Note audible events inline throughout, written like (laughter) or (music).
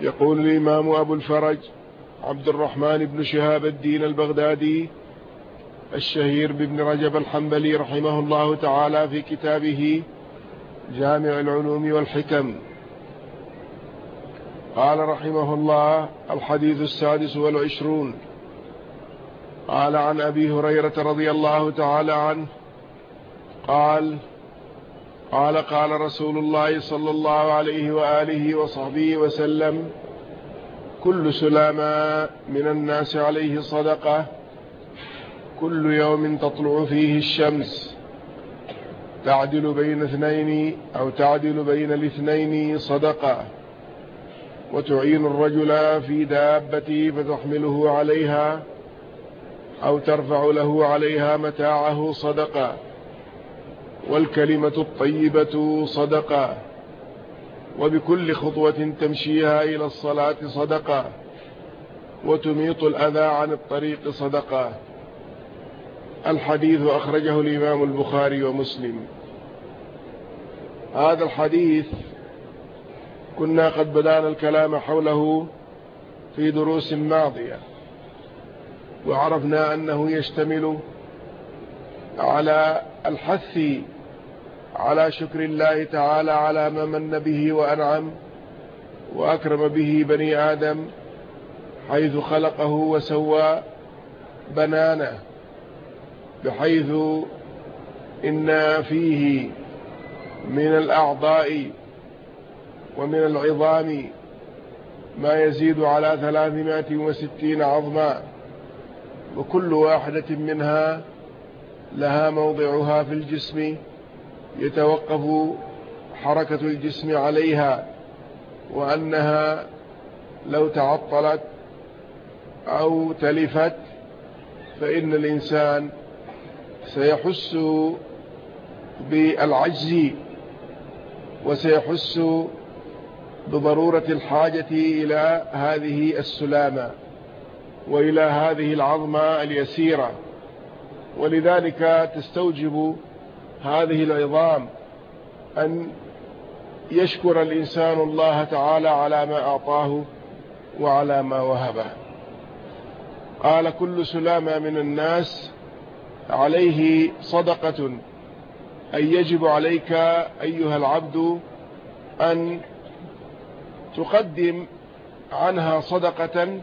يقول الإمام أبو الفرج عبد الرحمن بن شهاب الدين البغدادي الشهير بابن رجب الحنبلي رحمه الله تعالى في كتابه جامع العلوم والحكم. قال رحمه الله الحديث السادس والعشرون. قال عن أبي هريرة رضي الله تعالى عنه قال قال قال رسول الله صلى الله عليه وآله وصحبه وسلم كل سلامة من الناس عليه صدقة كل يوم تطلع فيه الشمس تعدل بين اثنين أو تعدل بين الاثنين صدقة وتعين الرجل في دابته فتحمله عليها أو ترفع له عليها متاعه صدقة. والكلمة الطيبة صدقة. وبكل خطوة تمشيها إلى الصلاة صدقة. وتميط الأذى عن الطريق صدقة. الحديث أخرجه الإمام البخاري ومسلم. هذا الحديث كنا قد بدأنا الكلام حوله في دروس ماضية. وعرفنا أنه يشتمل على الحث على شكر الله تعالى على ما من به وأنعم وأكرم به بني آدم حيث خلقه وسوى بنانه بحيث إن فيه من الأعضاء ومن العظام ما يزيد على ثلاثمائة وستين عظما وكل واحدة منها لها موضعها في الجسم يتوقف حركة الجسم عليها وأنها لو تعطلت أو تلفت فإن الإنسان سيحس بالعجز وسيحس بضرورة الحاجة إلى هذه السلامة وإلى هذه العظمة اليسيرة. ولذلك تستوجب هذه العظام أن يشكر الإنسان الله تعالى على ما أعطاه وعلى ما وهبه. قال كل سلامة من الناس عليه صدقة أي يجب عليك أيها العبد أن تقدم عنها صدقة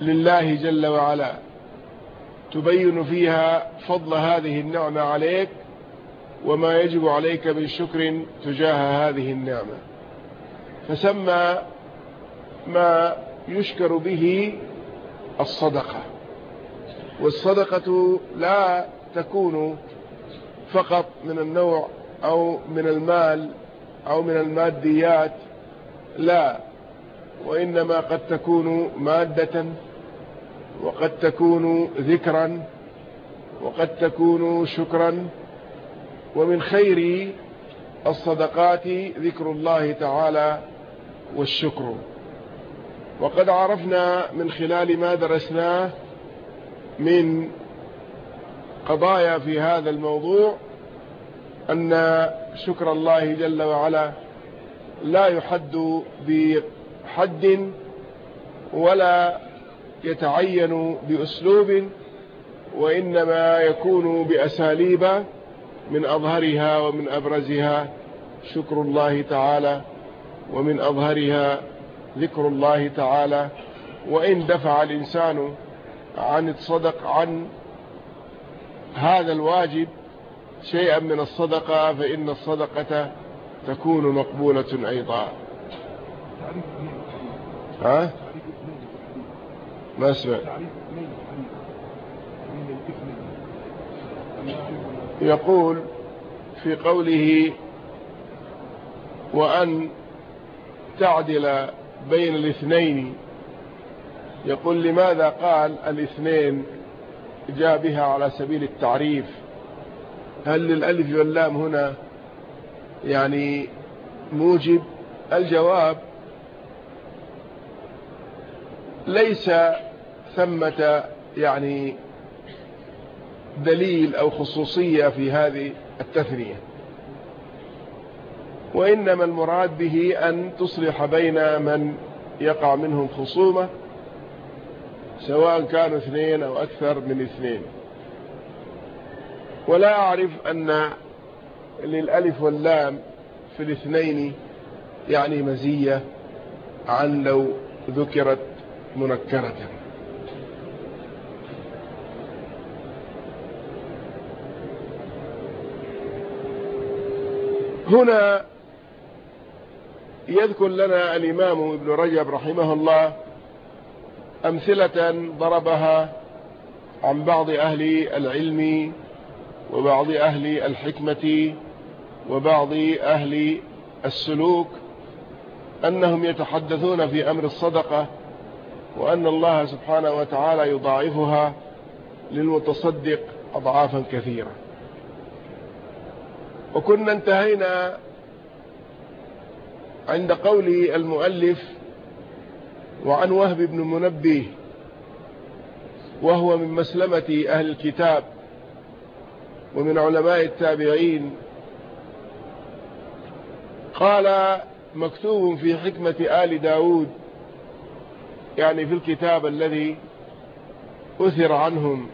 لله جل وعلا. تبين فيها فضل هذه النعمة عليك وما يجب عليك من شكر تجاه هذه النعمة. فسمى ما يشكر به الصدقة. والصدقة لا تكون فقط من النوع أو من المال أو من الماديات لا وإنما قد تكون مادة وقد تكون ذكرا وقد تكون شكرا ومن خير الصدقات ذكر الله تعالى والشكر. وقد عرفنا من خلال ما درسناه من قضايا في هذا الموضوع أن شكر الله جل وعلا لا يحد بحد ولا يتعين بأسلوب وإنما يكون بأساليب من أظهرها ومن أبرزها شكر الله تعالى ومن أظهرها ذكر الله تعالى وإن دفع الإنسان عن الصدق عن هذا الواجب شيئا من الصدقة فإن الصدقة تكون مقبولة أيضا. ها؟ ما أسمع. يقول في قوله وأن تعدل بين الاثنين. يقول لماذا قال الاثنين جاء بها على سبيل التعريف؟ هل للألف واللام هنا يعني موجب؟ الجواب ليس ثمة يعني دليل أو خصوصية في هذه التثنية. وإنما المراد به أن تصلح بين من يقع منهم خصومة سواء كانوا اثنين أو أكثر من اثنين. ولا أعرف أن للألف واللام في الاثنين يعني مزية عن لو ذكرت منكرة. هنا يذكر لنا الإمام ابن رجب رحمه الله أمثلة ضربها عن بعض أهل العلم وبعض أهل الحكمة وبعض أهل السلوك أنهم يتحدثون في أمر الصدقة وأن الله سبحانه وتعالى يضاعفها للمتصدق أضعافا كثيرة. وكنا انتهينا عند قول المؤلف وعن وهب بن منبه وهو من مسلمة أهل الكتاب ومن علماء التابعين. قال مكتوب في حكمة آل داود يعني في الكتاب الذي أثر عنهم.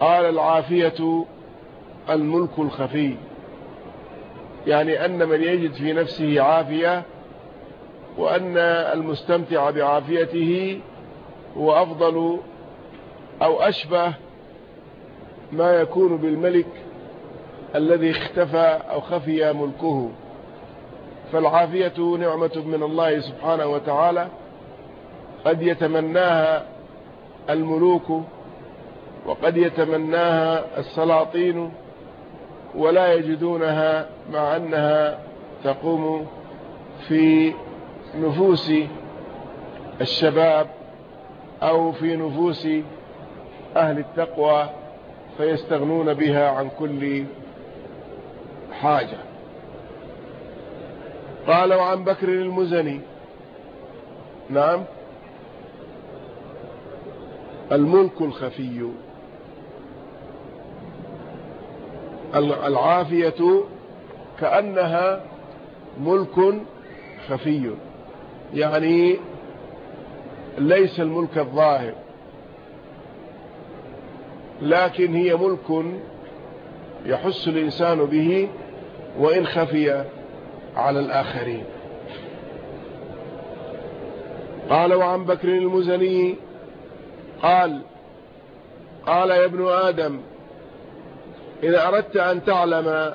قال العافية الملك الخفي يعني أن من يجد في نفسه عافية وأن المستمتع بعافيته هو أفضل أو أشبه ما يكون بالملك الذي اختفى أو خفي ملكه. فالعافية نعمة من الله سبحانه وتعالى. قد يتمناها الملوك وقد يتمناها السلاطين ولا يجدونها مع أنها تقوم في نفوس الشباب أو في نفوس أهل التقوى فيستغنون بها عن كل حاجة. قال وعن بكر المزني. نعم. الملك الخفي. العافية كأنها ملك خفي. يعني ليس الملك الظاهر لكن هي ملك يحس الإنسان به وإن خفي على الآخرين. قال وعن بكر المزني قال قال يا ابن آدم إذا أردت أن تعلم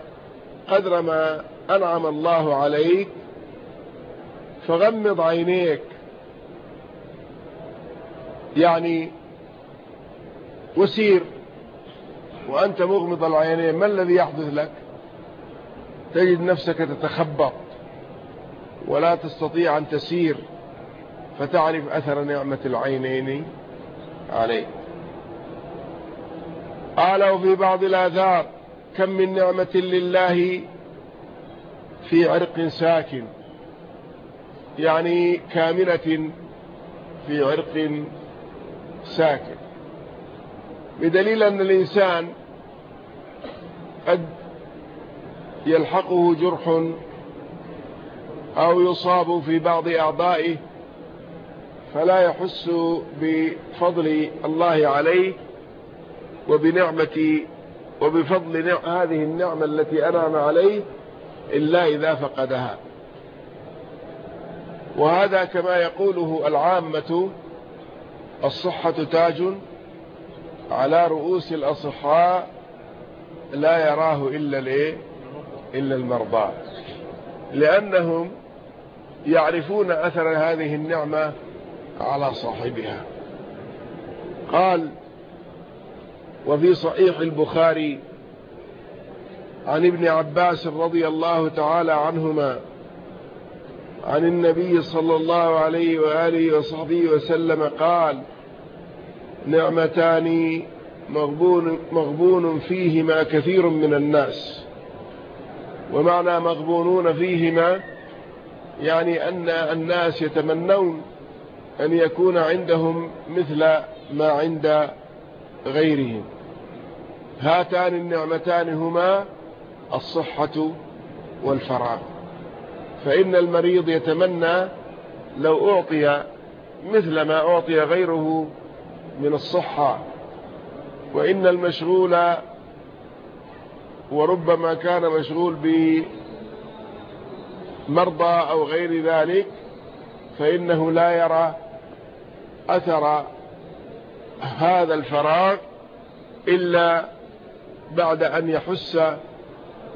قدر ما أنعم الله عليك فغمض عينيك. يعني وسير وأنت مغمض العينين ما الذي يحدث لك؟ تجد نفسك تتخبط ولا تستطيع أن تسير فتعرف أثر نعمة العينين عليك. قال وفي بعض الآثار كم من نعمة لله في عرق ساكن؟ يعني كامنة في عرق ساكن. بدليل أن الإنسان قد يلحقه جرح أو يصاب في بعض أعضائه فلا يحس بفضل الله عليه وبنعمة وبفضل هذه النعمة التي أنعم عليه إلا إذا فقدها. وهذا كما يقوله العامة الصحة تاج على رؤوس الأصحاء لا يراه إلا الإيه؟ إلا المرضى. لأنهم يعرفون أثر هذه النعمة على صاحبها. قال وفي صحيح البخاري عن ابن عباس رضي الله تعالى عنهما عن النبي صلى الله عليه وآله وصحبه وسلم قال نعمتان مغبون, مغبون فيهما كثير من الناس. ومعنى مغبونون فيهما يعني أن الناس يتمنون أن يكون عندهم مثل ما عند غيرهم. هاتان النعمتان هما الصحة والفراغ. فإن المريض يتمنى لو أعطي مثل ما أعطي غيره من الصحة. وإن المشغول وربما كان مشغول بمرضى أو غير ذلك فإنه لا يرى أثر هذا الفراغ إلا بعد أن يحس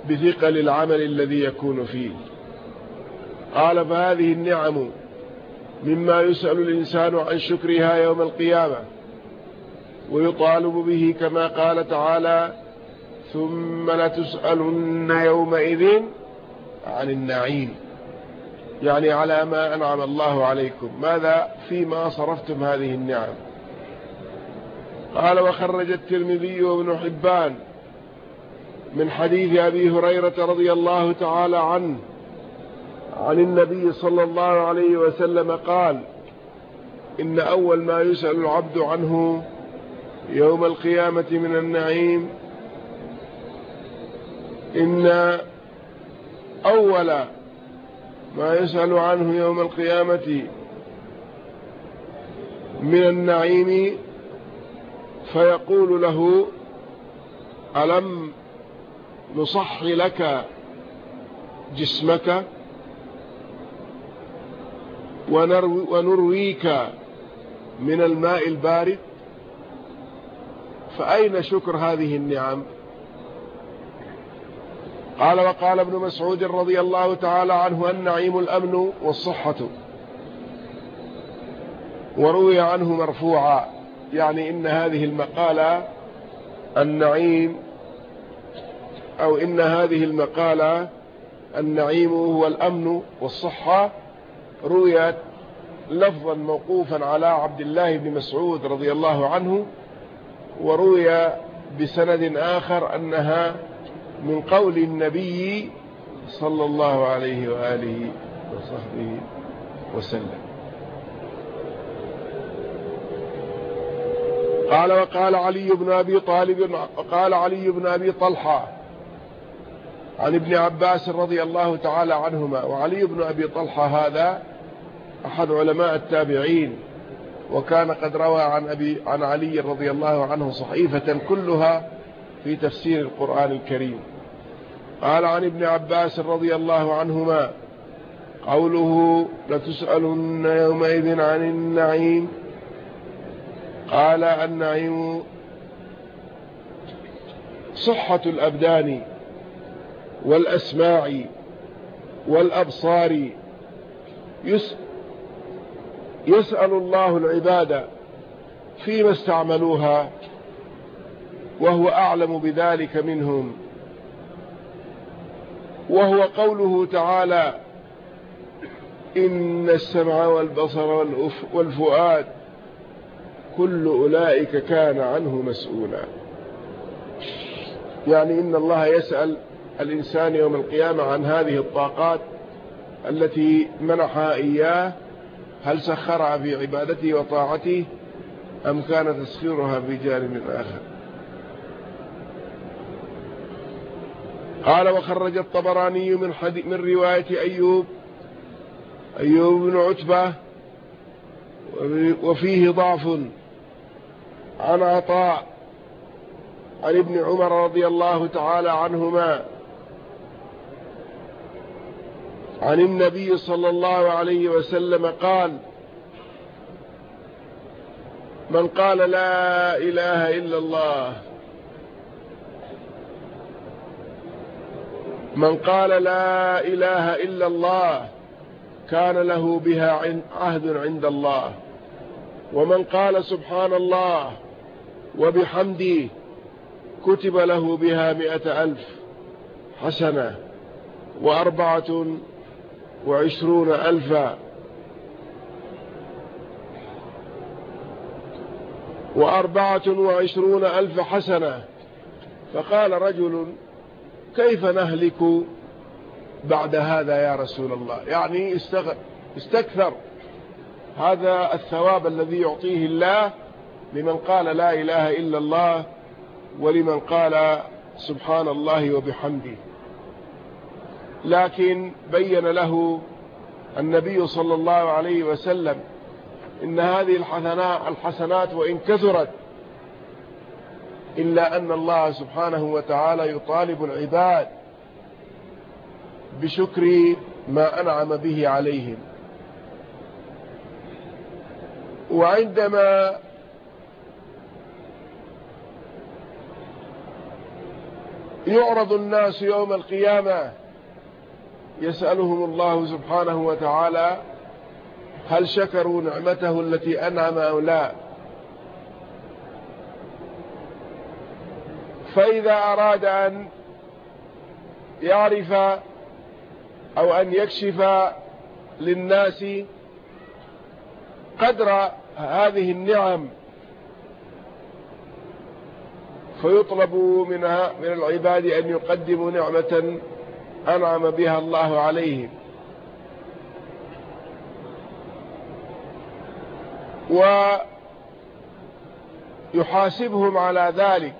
بثقل العمل الذي يكون فيه. قال فهذه النعم مما يسأل الإنسان عن شكرها يوم القيامة ويطالب به كما قال تعالى ثم لتسألن يومئذ عن النعيم. يعني على ما أنعم الله عليكم. ماذا؟ فيما صرفتم هذه النعم. قال وخرج الترمذي وابن حبان من حديث أبي هريرة رضي الله تعالى عنه عن النبي صلى الله عليه وسلم قال إن أول ما يسأل العبد عنه يوم القيامة من النعيم إن أول ما يسأل عنه يوم القيامة من النعيم فيقول له ألم نصح لك جسمك ونرويك من الماء البارد. فأين شكر هذه النعم؟ قال وقال ابن مسعود رضي الله تعالى عنه النعيم الأمن والصحة. وروي عنه مرفوعا يعني إن هذه المقالة النعيم أو إن هذه المقالة النعيم هو الأمن والصحة رويت لفظا موقوفا على عبد الله بن مسعود رضي الله عنه وروي بسند آخر أنها من قول النبي صلى الله عليه وآله وصحبه وسلم. قال وقال علي بن أبي طالب وقال علي بن أبي طلحة عن ابن عباس رضي الله تعالى عنهما وعلي بن أبي طلحة هذا أحد علماء التابعين وكان قد روى عن, أبي عن علي رضي الله عنه صحيفة كلها في تفسير القرآن الكريم. قال عن ابن عباس رضي الله عنهما قوله لتسألن يومئذ عن النعيم قال النعيم صحة الأبدان والأسماع والأبصار. يسأل الله العباد فيما استعملوها وهو أعلم بذلك منهم. وهو قوله تعالى إن السمع والبصر والفؤاد كل أولئك كان عنه مسؤولا. يعني إن الله يسأل الإنسان يوم القيامة عن هذه الطاقات التي منحها إياه هل سخرها في عبادته وطاعته أم كان تسخيرها في جانب آخر؟ قال وخرج الطبراني من, من رواية أيوب أيوب بن عتبة وفيه ضعف. عن عطاء عن ابن عمر رضي الله تعالى عنهما عن النبي صلى الله عليه وسلم قال من قال لا إله إلا الله من قال لا إله إلا الله كان له بها عهد عند الله ومن قال سبحان الله وبحمده كتب له بها مئة ألف حسنة وأربعة وعشرون ألفا. وأربعة وعشرون ألف حسنة. فقال رجل كيف نهلك بعد هذا يا رسول الله؟ يعني استكثر. هذا الثواب الذي يعطيه الله لمن قال لا إله إلا الله ولمن قال سبحان الله وبحمده. لكن بين له النبي صلى الله عليه وسلم إن هذه الحسنات وإن كثرت إلا أن الله سبحانه وتعالى يطالب العباد بشكر ما أنعم به عليهم. وعندما يعرض الناس يوم القيامة يسألهم الله سبحانه وتعالى هل شكروا نعمته التي أنعم أو لا. فإذا أراد أن يعرف أو أن يكشف للناس قدر هذه النعم فيطلب منها من العباد أن يقدموا نعمة أنعم بها الله عليهم. ويحاسبهم على ذلك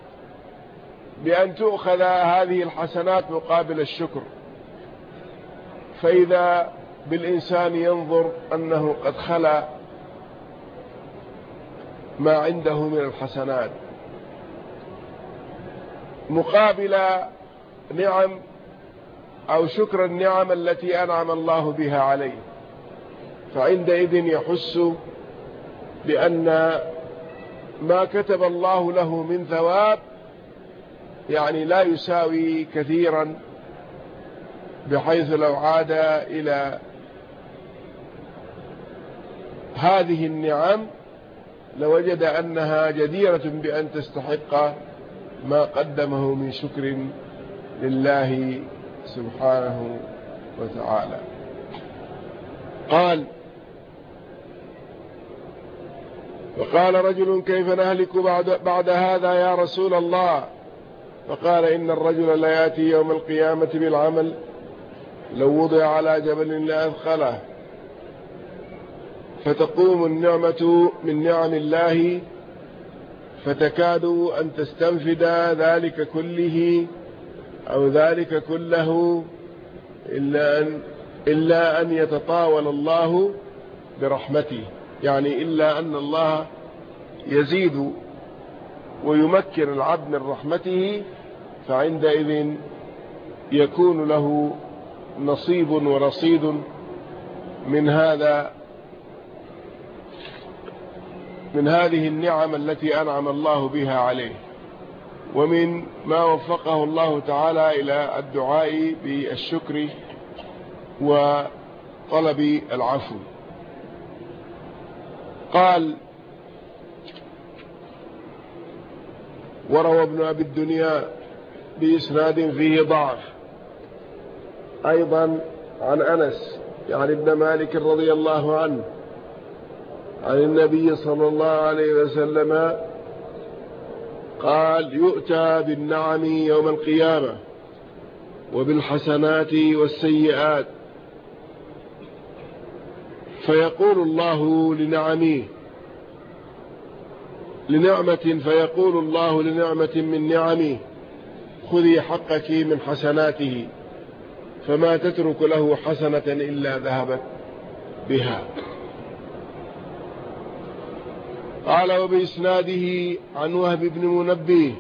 بأن تؤخذ هذه الحسنات مقابل الشكر. فإذا بالإنسان ينظر أنه قد خلى ما عنده من الحسنات مقابل نعم أو شكر النعم التي أنعم الله بها عليه. فعندئذ يحس بأن ما كتب الله له من ثواب يعني لا يساوي كثيرا بحيث لو عاد إلى هذه النعم لوجد أنها جديرة بأن تستحق ما قدمه من شكر لله سبحانه وتعالى. قال وقال رجل كيف نهلك بعد, بعد هذا يا رسول الله؟ فقال إن الرجل لا يأتي يوم القيامة بالعمل لو وضع على جبل لأثقله فتقوم النعمة من نعم الله فتكاد أن تستنفد ذلك كله. أو ذلك كله إلا أن, إلا أن يتطاول الله برحمته. يعني إلا أن الله يزيد ويمكن العبد من رحمته فعندئذ يكون له نصيب ورصيد من هذا من هذه النعم التي أنعم الله بها عليه. ومن ما وفقه الله تعالى إلى الدعاء بالشكر وطلب العفو. قال وروى ابن أبي الدنيا بإسناد فيه ضعف. أيضا عن أنس يعني ابن مالك رضي الله عنه عن النبي صلى الله عليه وسلم قال يؤتى بالنعم يوم القيامة وبالحسنات والسيئات. فيقول الله لنعمه لنعمة فيقول الله لنعمة من نعمه خذي حقك من حسناته فما تترك له حسنة إلا ذهبت بها. قال وبإسناده عن وهب بن منبه.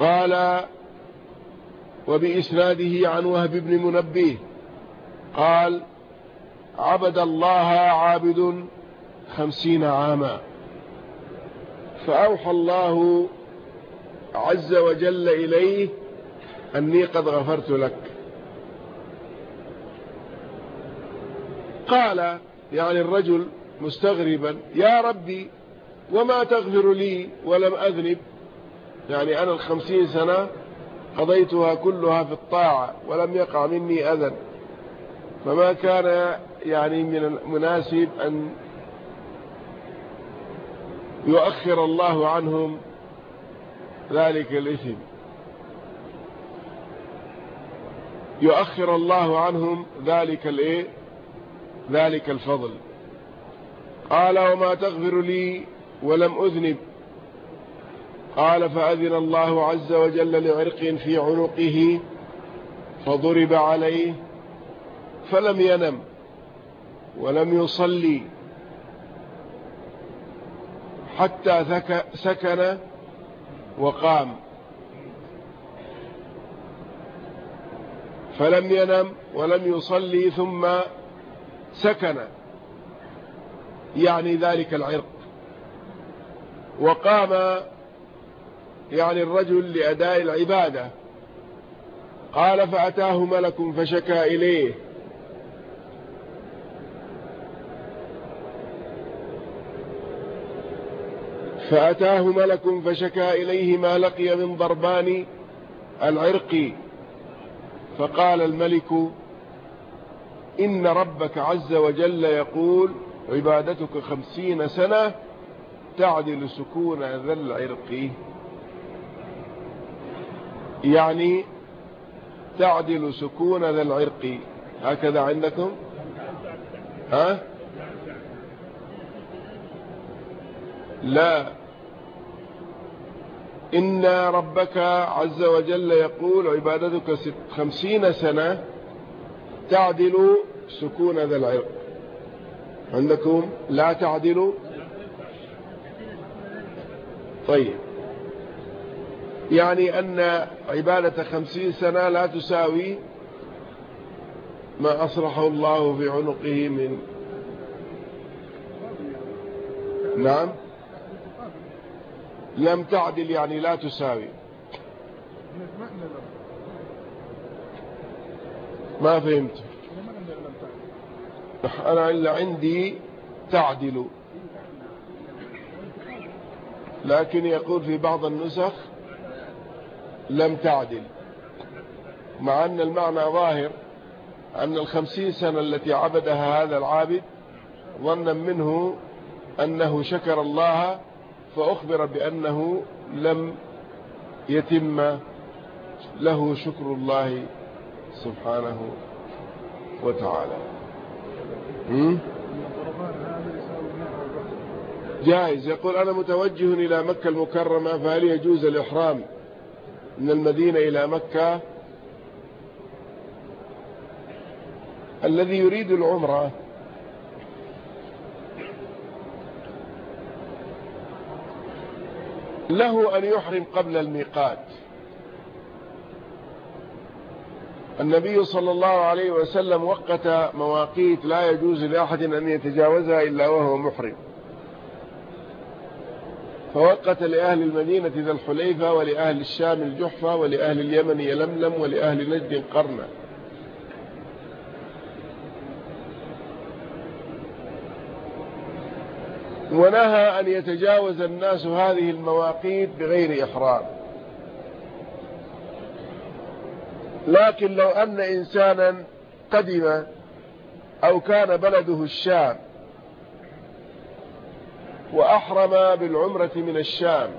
قال وبإسناده عن وهب بن منبه. قال عبد الله عابد خمسين عاما. فأوحى الله عز وجل إليه أني قد غفرت لك. قال يعني الرجل مستغربا يا ربي وما تغفر لي ولم أذنب؟ يعني أنا الخمسين سنة قضيتها كلها في الطاعة ولم يقع مني أذن. فما كان يعني من المناسب أن يؤخر الله عنهم ذلك الإثم يؤخر الله عنهم ذلك الإيه؟ ذلك الفضل. قال وما تغفر لي ولم أذنب. قال فأذن الله عز وجل لعرق في عنقه فضرب عليه فلم ينم ولم يصلي حتى سكن وقام. فلم ينم ولم يصلي ثم سكن. يعني ذلك العرق. وقام يعني الرجل لأداء العبادة. قال فأتاه ملك فشكى إليه. فأتاه ملك فشكى إليه ما لقي من ضربان العرق. فقال الملك إن ربك عز وجل يقول عبادتك خمسين سنة تعدل سكون ذا العرق. يعني تعدل سكون ذا العرق. هكذا عندكم؟ ها؟ لا. إن ربك عز وجل يقول عبادتك خمسين سنة تعدل سكون ذا العرق. عندكم لا تعدل طيب. يعني أن عبادة خمسين سنة لا تساوي ما أصرحه الله في عنقه من نعم. لم تعدل يعني لا تساوي. ما فهمت؟ أنا إلا عندي تعدل. لكن يقول في بعض النسخ لم تعدل. مع أن المعنى ظاهر أن الخمسين سنة التي عبدها هذا العابد ظنا منه أنه شكر الله فأخبر بأنه لم يتم له شكر الله سبحانه وتعالى. جائز. يقول أنا متوجه إلى مكة المكرمة فهل يجوز الإحرام من المدينة إلى مكة؟ الذي يريد العمرة له أن يحرم قبل الميقات. النبي صلى الله عليه وسلم وقت مواقيت لا يجوز لأحد أن يتجاوزها إلا وهو محرم. فوقت لأهل المدينة ذا الحليفة ولأهل الشام الجحفة ولأهل اليمن يلملم ولأهل نجد قرنا ونهى أن يتجاوز الناس هذه المواقيت بغير إحرام. لكن لو أن إنسانا قدم أو كان بلده الشام وأحرم بالعمرة من الشام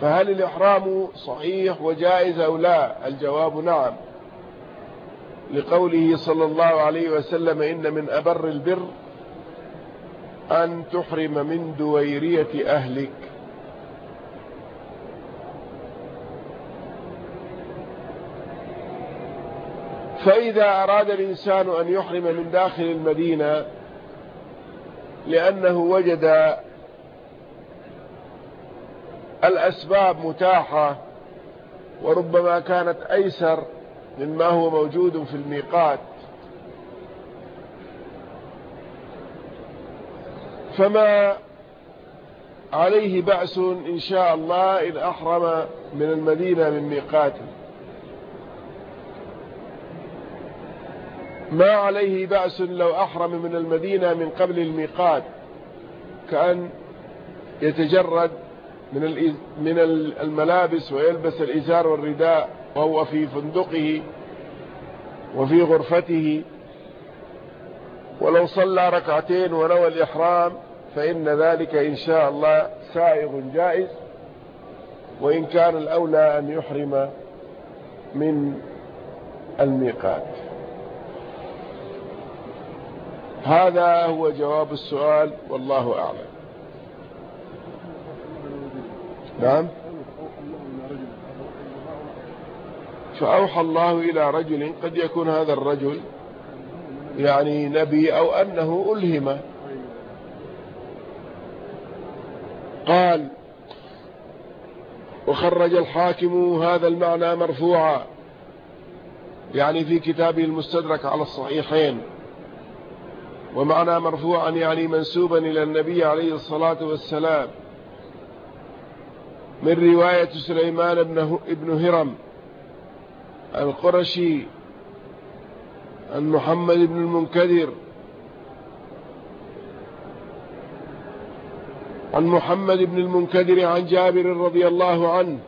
فهل الإحرام صحيح وجائز أو لا؟ الجواب نعم. لقوله صلى الله عليه وسلم إن من أبر البر أن تحرم من دويرية أهلك. فإذا أراد الإنسان أن يحرم من داخل المدينة لأنه وجد الأسباب متاحة وربما كانت أيسر مما هو موجود في الميقات. فما عليه بأس إن شاء الله إن أحرم من المدينة من ميقاته. ما عليه بأس لو أحرم من المدينة من قبل الميقات كأن يتجرد من من الملابس ويلبس الإزار والرداء وهو في فندقه وفي غرفته. ولو صلى ركعتين ونوى الإحرام فإن ذلك إن شاء الله سائغ جائز وإن كان الأولى أن يحرم من الميقات. هذا هو جواب السؤال والله أعلم. نعم؟ فأوحى الله إلى رجل قد يكون هذا الرجل يعني نبي أو أنه ألهم. قال وخرج الحاكم هذا المعنى مرفوعا يعني في كتابه المستدرك على الصحيحين. ومعنى مرفوعا يعني منسوبا إلى النبي عليه الصلاة والسلام من رواية سليمان بن هرم القرشي عن محمد بن المنكدر عن محمد بن المنكدر عن جابر رضي الله عنه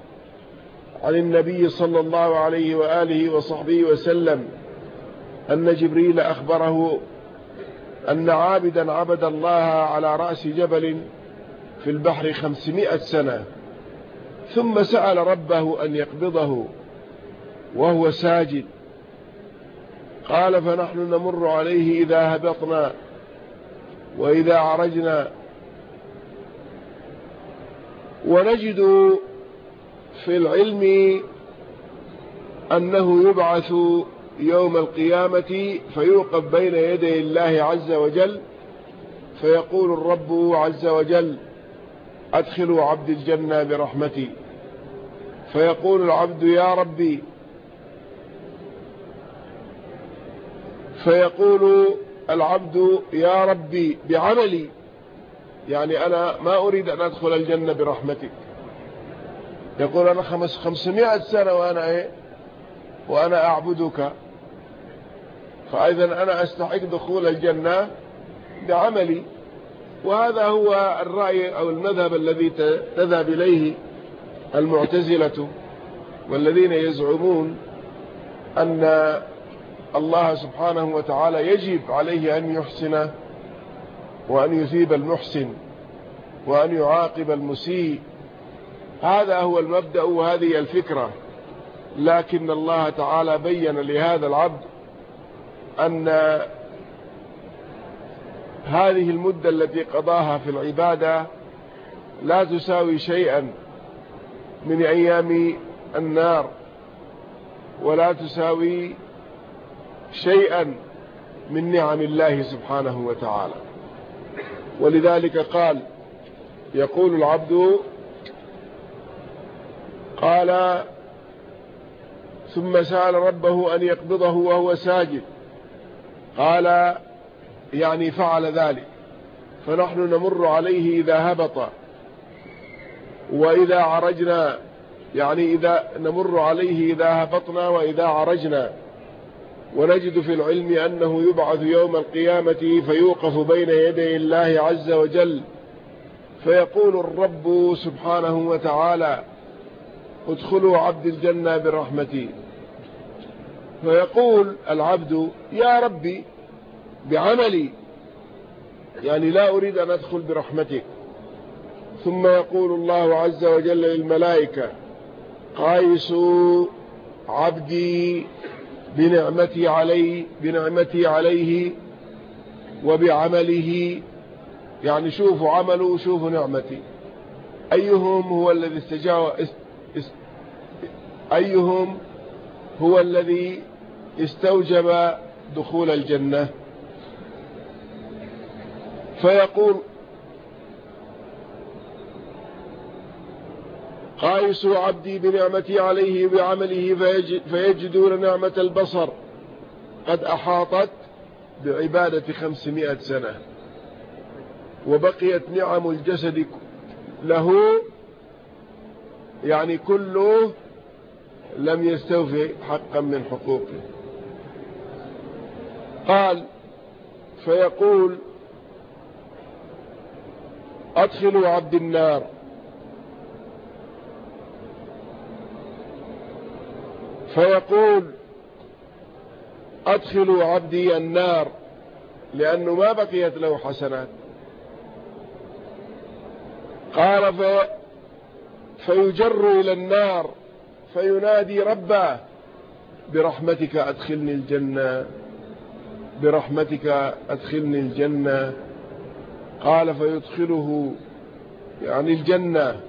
عن النبي صلى الله عليه وآله وصحبه وسلم أن جبريل أخبره أن عابدا عبد الله على رأس جبل في البحر خمسمائة سنة ثم سأل ربه أن يقبضه وهو ساجد. قال فنحن نمر عليه إذا هبطنا وإذا عرجنا ونجد في العلم أنه يبعث يوم القيامة فيوقف بين يدي الله عز وجل فيقول الرب عز وجل أدخلوا عبد الجنة برحمتي. فيقول العبد يا ربي. فيقول العبد يا ربي بعملي. يعني أنا ما أريد أن أدخل الجنة برحمتك. يقول أنا خمس خمسمائة سنة وأنا إيه؟ وأنا أعبدك. فإذا أنا أستحق دخول الجنة بعملي. وهذا هو الرأي أو المذهب الذي تذهب إليه المعتزلة والذين يزعمون أن الله سبحانه وتعالى يجب عليه أن يحسن وأن يثيب المحسن وأن يعاقب المسيء. هذا هو المبدأ وهذه الفكرة. لكن الله تعالى بين لهذا العبد أن هذه المدة التي قضاها في العبادة لا تساوي شيئا من أيام النار ولا تساوي شيئا من نعم الله سبحانه وتعالى. ولذلك قال يقول العبد قال ثم سأل ربه أن يقبضه وهو ساجد. قال يعني فعل ذلك. فنحن نمر عليه إذا هبط. وإذا عرجنا يعني إذا نمر عليه إذا هبطنا وإذا عرجنا. ونجد في العلم أنه يبعث يوم القيامة فيوقف بين يدي الله عز وجل. فيقول الرب سبحانه وتعالى ادخلوا عبد الجنة برحمتي. فيقول العبد يا ربي بعملي يعني لا أريد أن أدخل برحمتك. ثم يقول الله عز وجل للملائكة قايسوا عبدي بنعمتي عليه بنعمتي عليه وبعمله. يعني شوفوا عمله وشوفوا نعمتي. أيهم هو الذي استجاب أيهم هو الذي استوجب دخول الجنة. فيقول قائس عبدي بنعمتي عليه بعمله فيجدون نعمة البصر قد أحاطت بعبادة خمسمائة سنة. وبقيت نعم الجسد له يعني كله لم يستوفي حقا من حقوقه. قال فيقول أدخلوا عبد النار. فيقول أدخلوا عبدي النار لأنه ما بقيت له حسنات. قال في فيجر إلى النار فينادي ربه برحمتك أدخلني الجنة. برحمتك أدخلني الجنة. قال فيدخله يعني الجنة.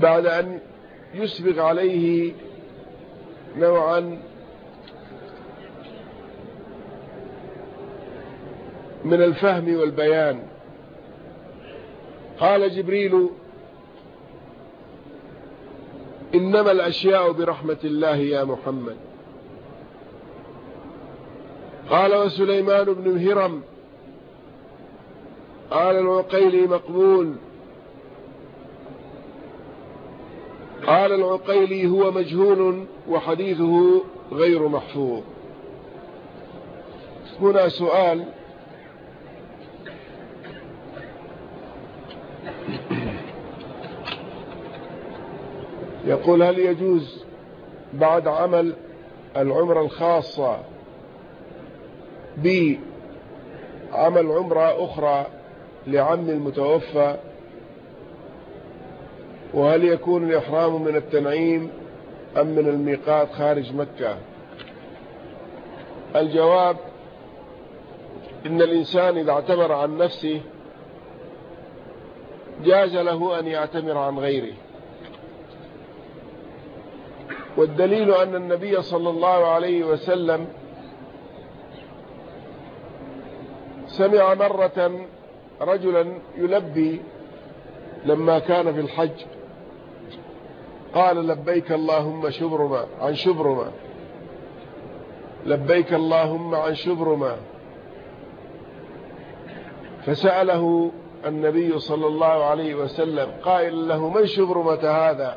بعد أن يسبغ عليه نوعا من الفهم والبيان. قال جبريل إنما الأشياء برحمة الله يا محمد. قال وسليمان بن هرم قال العقيلي مقبول. قال العقيلي هو مجهول وحديثه غير محفوظ. هنا سؤال. يقول هل يجوز بعد عمل العمرة الخاصة بعمل عمرة أخرى لعم المتوفى وهل يكون الإحرام من التنعيم أم من الميقات خارج مكة؟ الجواب إن الإنسان إذا اعتمر عن نفسه جاز له أن يعتمر عن غيره. والدليل أن النبي صلى الله عليه وسلم سمع مرة رجلا يلبي لما كان في الحج. قال لبيك اللهم شبرما عن شبرما. لبيك اللهم عن شبرما. فسأله النبي صلى الله عليه وسلم قائل له من شبرمة هذا؟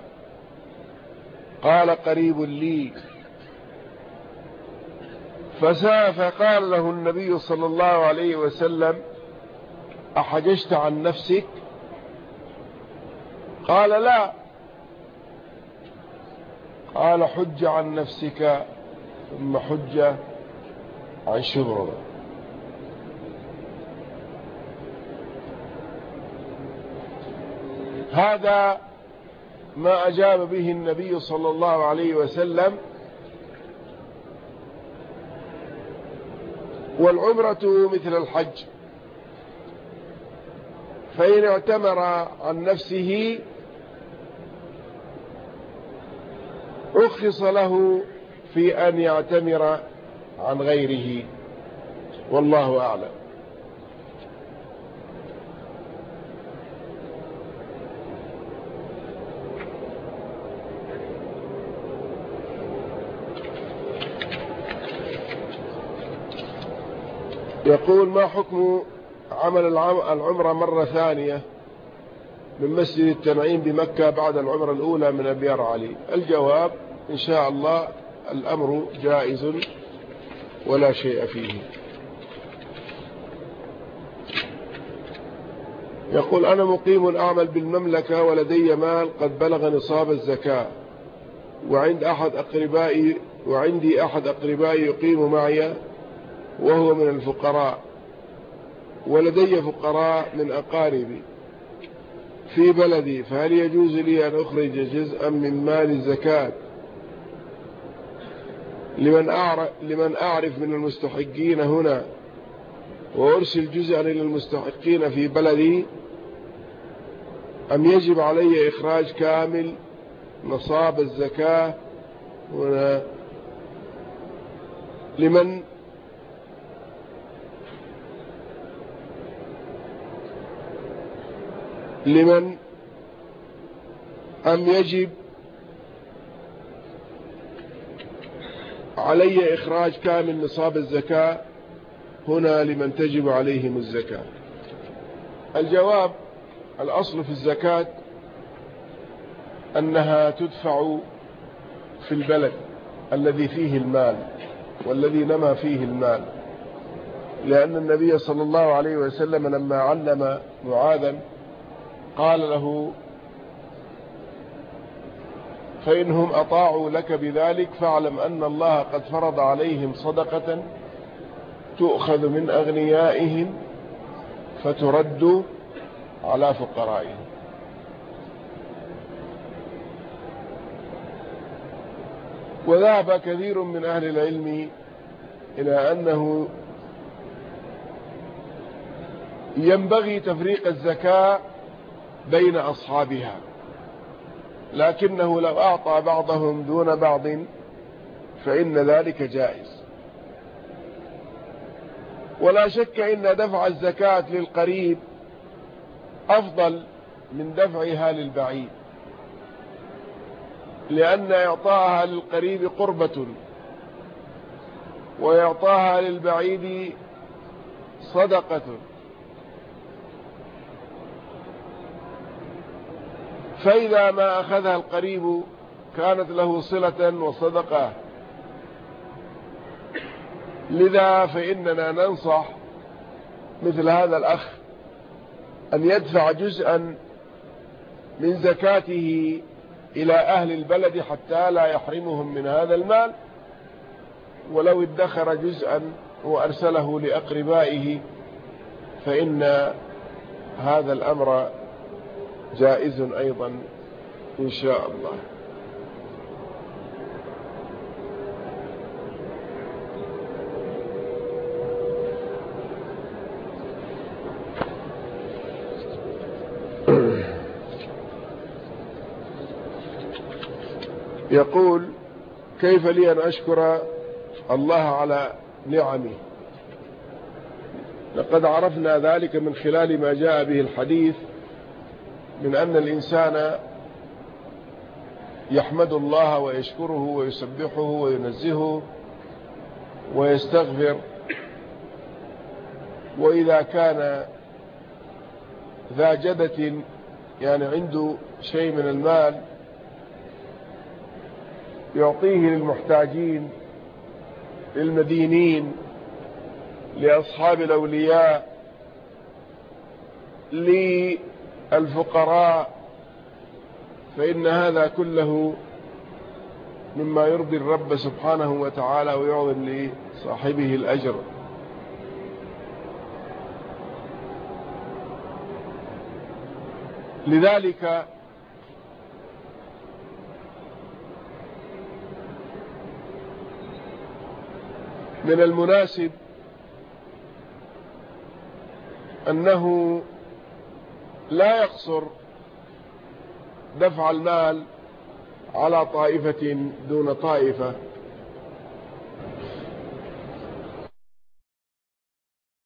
قال قريب لي. فقال له النبي صلى الله عليه وسلم أحججت عن نفسك؟ قال لا. قال حج عن نفسك ثم حج عن شبرنا هذا ما أجاب به النبي صلى الله عليه وسلم والعمرة مثل الحج. فإن اعتمر عن نفسه رخص له في أن يعتمر عن غيره. والله أعلم. يقول ما حكم عمل العمرة مرة ثانية من مسجد التنعيم بمكة بعد العمرة الأولى من أبيار علي؟ الجواب إن شاء الله الأمر جائز ولا شيء فيه. يقول أنا مقيم أعمل بالمملكة ولدي مال قد بلغ نصاب الزكاة وعند أحد أقربائي وعندي أحد أقربائي يقيم معي وهو من الفقراء ولدي فقراء من أقاربي في بلدي فهل يجوز لي أن أخرج جزءا من مال الزكاة؟ لمن أعرف, لمن أعرف من المستحقين هنا وأرسل جزءا إلى المستحقين في بلدي أم يجب علي إخراج كامل نصاب الزكاة هنا؟ لمن لمن أم يجب علي إخراج كامل نصاب الزكاة هنا لمن تجب عليهم الزكاة. الجواب الأصل في الزكاة أنها تدفع في البلد الذي فيه المال والذي نما فيه المال لأن النبي صلى الله عليه وسلم لما علم معاذا قال له فإنهم أطاعوا لك بذلك فاعلم أن الله قد فرض عليهم صدقة تؤخذ من أغنيائهم فترد على فقرائهم. وذهب كثير من أهل العلم إلى أنه ينبغي تفريق الزكاة بين أصحابها. لكنه لو أعطى بعضهم دون بعض فإن ذلك جائز. ولا شك إن دفع الزكاة للقريب أفضل من دفعها للبعيد لأن إعطاها للقريب قربة وإعطاها للبعيد صدقة. فإذا ما أخذها القريب كانت له صلة وصدقة. لذا فإننا ننصح مثل هذا الأخ أن يدفع جزءا من زكاته إلى أهل البلد حتى لا يحرمهم من هذا المال ولو ادخر جزءا وأرسله لأقربائه فإن هذا الأمر جائز أيضا إن شاء الله. (clears throat) يقول كيف لي أن أشكر الله على نعمه؟ لقد عرفنا ذلك من خلال ما جاء به الحديث من أن الإنسان يحمد الله ويشكره ويسبحه وينزهه ويستغفر. وإذا كان ذا جدة يعني عنده شيء من المال يعطيه للمحتاجين للمدينين لأصحاب الأولياء للفقراء فإن هذا كله مما يرضي الرب سبحانه وتعالى ويعظم لصاحبه الأجر. لذلك من المناسب أنه لا يقصر دفع المال على طائفة دون طائفة.